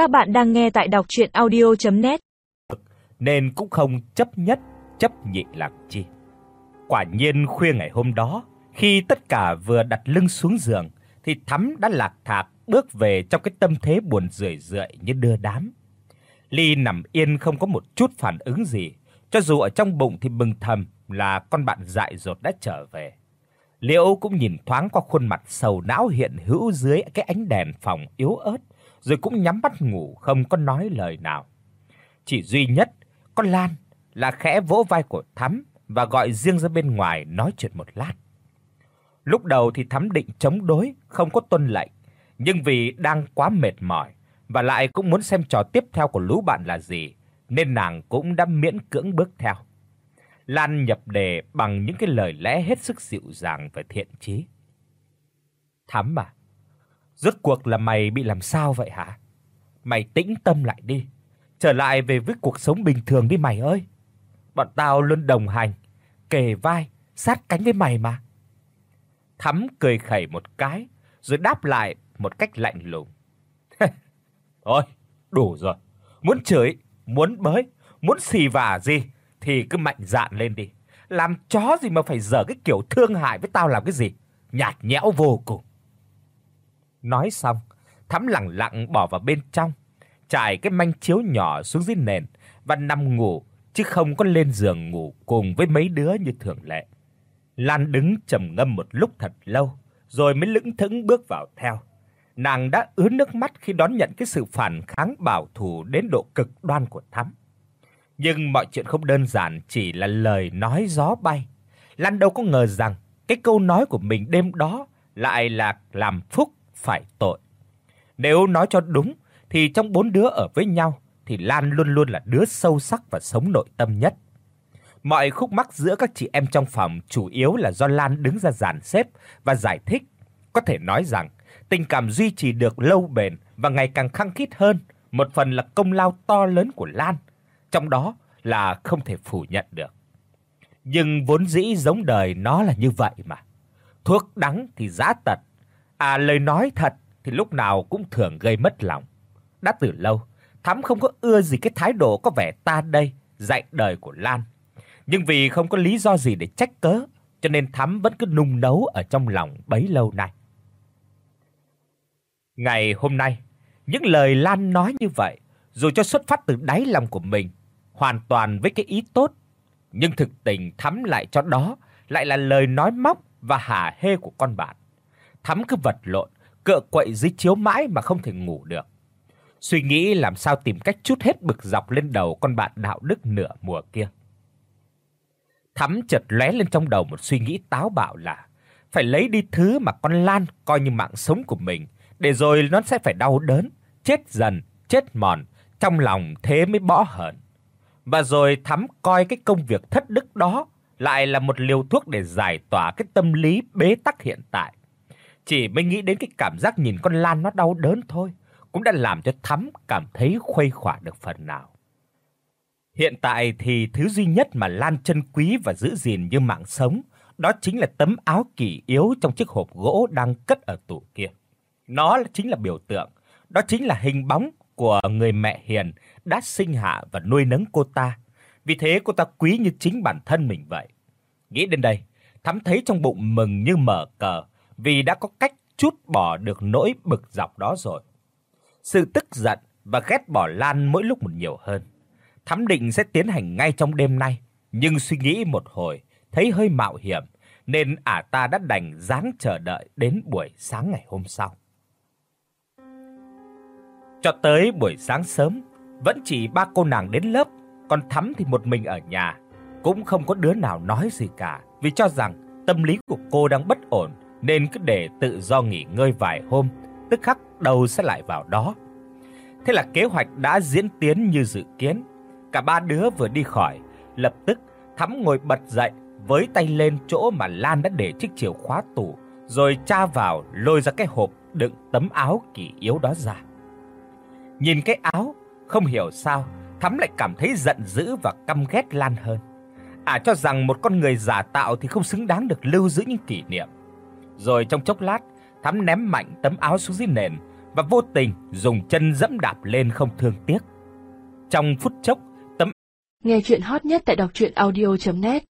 Các bạn đang nghe tại đọc audio net Nên cũng không chấp nhất chấp nhị làm chi. Quả nhiên khuya ngày hôm đó, khi tất cả vừa đặt lưng xuống giường thì Thắm đã lạc thạc bước về trong cái tâm thế buồn rười rượi như đưa đám. Ly nằm yên không có một chút phản ứng gì, cho dù ở trong bụng thì mừng thầm là con bạn dại dột đã trở về. Liễu cũng nhìn thoáng qua khuôn mặt sầu não hiện hữu dưới cái ánh đèn phòng yếu ớt, rồi cũng nhắm mắt ngủ không có nói lời nào. Chỉ duy nhất con Lan là khẽ vỗ vai của Thắm và gọi riêng ra bên ngoài nói chuyện một lát. Lúc đầu thì Thắm định chống đối, không có tuân lệnh, nhưng vì đang quá mệt mỏi và lại cũng muốn xem trò tiếp theo của lũ bạn là gì, nên nàng cũng đã miễn cưỡng bước theo. Lan nhập đề bằng những cái lời lẽ hết sức dịu dàng và thiện chí. Thắm à, rốt cuộc là mày bị làm sao vậy hả? Mày tĩnh tâm lại đi, trở lại về với cuộc sống bình thường đi mày ơi. Bọn tao luôn đồng hành, kề vai, sát cánh với mày mà. Thắm cười khẩy một cái, rồi đáp lại một cách lạnh lùng. Thôi, đủ rồi. Muốn chửi, muốn bới, muốn xì vả gì thì cứ mạnh dạn lên đi. Làm chó gì mà phải dở cái kiểu thương hại với tao làm cái gì? Nhạt nhẽo vô cùng. Nói xong, Thắm lặng lặng bỏ vào bên trong, trải cái manh chiếu nhỏ xuống dưới nền và nằm ngủ chứ không có lên giường ngủ cùng với mấy đứa như thường lệ. Lan đứng trầm ngâm một lúc thật lâu, rồi mới lững thững bước vào theo. Nàng đã ứa nước mắt khi đón nhận cái sự phản kháng bảo thủ đến độ cực đoan của Thắm. Nhưng mọi chuyện không đơn giản chỉ là lời nói gió bay. Lan đâu có ngờ rằng cái câu nói của mình đêm đó lại là làm phúc phải tội. Nếu nói cho đúng thì trong bốn đứa ở với nhau thì Lan luôn luôn là đứa sâu sắc và sống nội tâm nhất. Mọi khúc mắc giữa các chị em trong phòng chủ yếu là do Lan đứng ra dàn xếp và giải thích. Có thể nói rằng tình cảm duy trì được lâu bền và ngày càng khăng khít hơn, một phần là công lao to lớn của Lan, trong đó là không thể phủ nhận được. Nhưng vốn dĩ giống đời nó là như vậy mà. Thuốc đắng thì giá tật, à lời nói thật thì lúc nào cũng thường gây mất lòng. Đã từ lâu, Thắm không có ưa gì cái thái độ có vẻ ta đây dạy đời của Lan. Nhưng vì không có lý do gì để trách cớ, cho nên Thắm vẫn cứ nung nấu ở trong lòng bấy lâu nay. Ngày hôm nay, những lời Lan nói như vậy, dù cho xuất phát từ đáy lòng của mình, hoàn toàn với cái ý tốt, nhưng thực tình Thắm lại cho đó lại là lời nói móc và hả hê của con bạn. Thắm cứ vật lộn, cựa quậy dưới chiếu mãi mà không thể ngủ được. Suy nghĩ làm sao tìm cách chút hết bực dọc lên đầu con bạn đạo đức nửa mùa kia. Thắm chợt lóe lên trong đầu một suy nghĩ táo bạo là phải lấy đi thứ mà con Lan coi như mạng sống của mình, để rồi nó sẽ phải đau đớn, chết dần, chết mòn, trong lòng thế mới bỏ hờn. Và rồi Thắm coi cái công việc thất đức đó lại là một liều thuốc để giải tỏa cái tâm lý bế tắc hiện tại. Chỉ mới nghĩ đến cái cảm giác nhìn con Lan nó đau đớn thôi, cũng đã làm cho Thắm cảm thấy khuây khỏa được phần nào. Hiện tại thì thứ duy nhất mà Lan trân quý và giữ gìn như mạng sống, đó chính là tấm áo kỳ yếu trong chiếc hộp gỗ đang cất ở tủ kia. Nó chính là biểu tượng, đó chính là hình bóng của người mẹ hiền đã sinh hạ và nuôi nấng cô ta. Vì thế cô ta quý như chính bản thân mình vậy. Nghĩ đến đây, Thắm thấy trong bụng mừng như mở cờ, vì đã có cách chút bỏ được nỗi bực dọc đó rồi. Sự tức giận và ghét bỏ Lan mỗi lúc một nhiều hơn. Thắm định sẽ tiến hành ngay trong đêm nay, nhưng suy nghĩ một hồi, thấy hơi mạo hiểm nên ả ta đã đành dáng chờ đợi đến buổi sáng ngày hôm sau. Cho tới buổi sáng sớm, vẫn chỉ ba cô nàng đến lớp, còn Thắm thì một mình ở nhà, cũng không có đứa nào nói gì cả, vì cho rằng tâm lý của cô đang bất ổn nên cứ để tự do nghỉ ngơi vài hôm, tức khắc đầu sẽ lại vào đó. Thế là kế hoạch đã diễn tiến như dự kiến. Cả ba đứa vừa đi khỏi, lập tức Thắm ngồi bật dậy, với tay lên chỗ mà Lan đã để chiếc chìa khóa tủ, rồi tra vào lôi ra cái hộp đựng tấm áo kỳ yếu đó ra. Nhìn cái áo, không hiểu sao, Thắm lại cảm thấy giận dữ và căm ghét Lan hơn. À cho rằng một con người giả tạo thì không xứng đáng được lưu giữ những kỷ niệm. Rồi trong chốc lát, Thắm ném mạnh tấm áo xuống dưới nền và vô tình dùng chân dẫm đạp lên không thương tiếc. Trong phút chốc, tấm Nghe truyện hot nhất tại đọc audio net